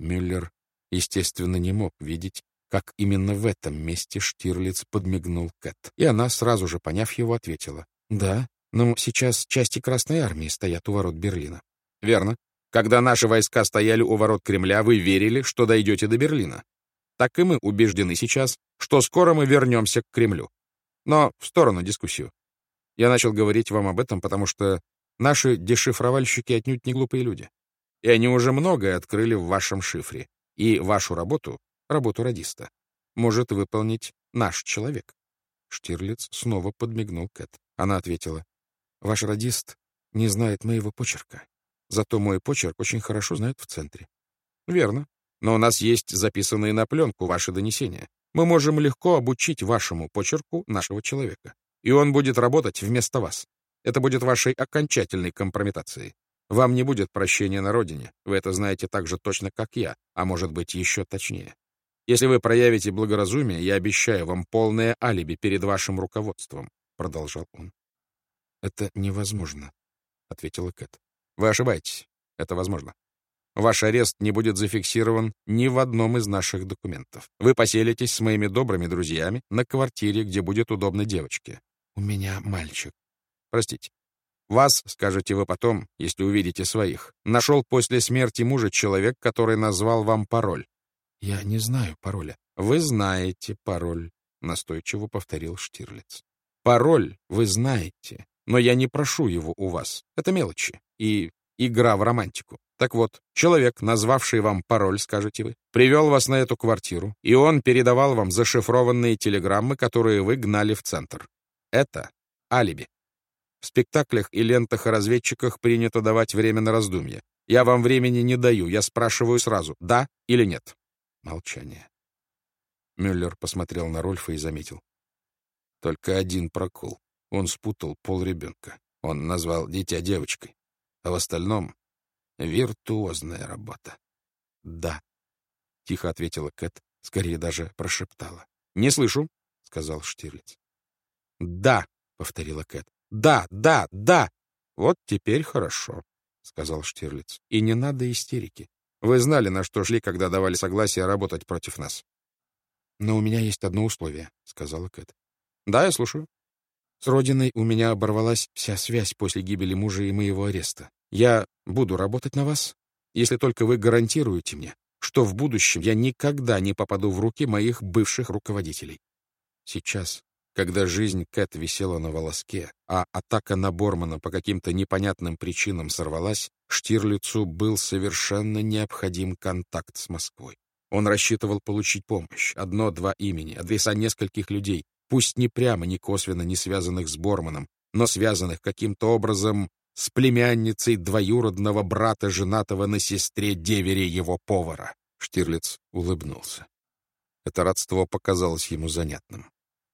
Мюллер, естественно, не мог видеть, как именно в этом месте Штирлиц подмигнул Кэт. И она, сразу же поняв его, ответила. «Да, но сейчас части Красной Армии стоят у ворот Берлина». «Верно. Когда наши войска стояли у ворот Кремля, вы верили, что дойдете до Берлина. Так и мы убеждены сейчас, что скоро мы вернемся к Кремлю. Но в сторону дискуссию. Я начал говорить вам об этом, потому что наши дешифровальщики отнюдь не глупые люди. И они уже многое открыли в вашем шифре. И вашу работу, работу радиста, может выполнить наш человек. Штирлиц снова подмигнул Кэт. Она ответила, «Ваш радист не знает моего почерка. Зато мой почерк очень хорошо знают в центре». «Верно. Но у нас есть записанные на пленку ваши донесения. Мы можем легко обучить вашему почерку нашего человека. И он будет работать вместо вас. Это будет вашей окончательной компрометацией. Вам не будет прощения на родине. Вы это знаете так же точно, как я, а может быть, еще точнее. Если вы проявите благоразумие, я обещаю вам полное алиби перед вашим руководством, — продолжал он. — Это невозможно, — ответила Кэт. — Вы ошибаетесь. Это возможно. Ваш арест не будет зафиксирован ни в одном из наших документов. Вы поселитесь с моими добрыми друзьями на квартире, где будет удобно девочке. У меня мальчик. Простите. Вас, скажете вы потом, если увидите своих, нашел после смерти мужа человек, который назвал вам пароль. Я не знаю пароля. Вы знаете пароль, настойчиво повторил Штирлиц. Пароль вы знаете, но я не прошу его у вас. Это мелочи и игра в романтику. Так вот, человек, назвавший вам пароль, скажете вы, привел вас на эту квартиру, и он передавал вам зашифрованные телеграммы, которые вы гнали в центр. Это алиби. В спектаклях и лентах о разведчиках принято давать время на раздумье. Я вам времени не даю, я спрашиваю сразу, да или нет. Молчание. Мюллер посмотрел на Рольфа и заметил. Только один прокол. Он спутал пол ребенка. Он назвал дитя девочкой. А в остальном Виртуозная работа. Да, — тихо ответила Кэт, скорее даже прошептала. Не слышу, — сказал Штирлиц. Да, — повторила Кэт. Да, да, да. Вот теперь хорошо, — сказал Штирлиц. И не надо истерики. Вы знали, на что шли, когда давали согласие работать против нас. Но у меня есть одно условие, — сказала Кэт. Да, я слушаю. С родиной у меня оборвалась вся связь после гибели мужа и моего ареста. Я буду работать на вас, если только вы гарантируете мне, что в будущем я никогда не попаду в руки моих бывших руководителей. Сейчас, когда жизнь Кэт висела на волоске, а атака на Бормана по каким-то непонятным причинам сорвалась, Штирлицу был совершенно необходим контакт с Москвой. Он рассчитывал получить помощь, одно-два имени, адреса нескольких людей, пусть не прямо, ни косвенно не связанных с Борманом, но связанных каким-то образом с племянницей двоюродного брата, женатого на сестре деверя его повара. Штирлиц улыбнулся. Это родство показалось ему занятным.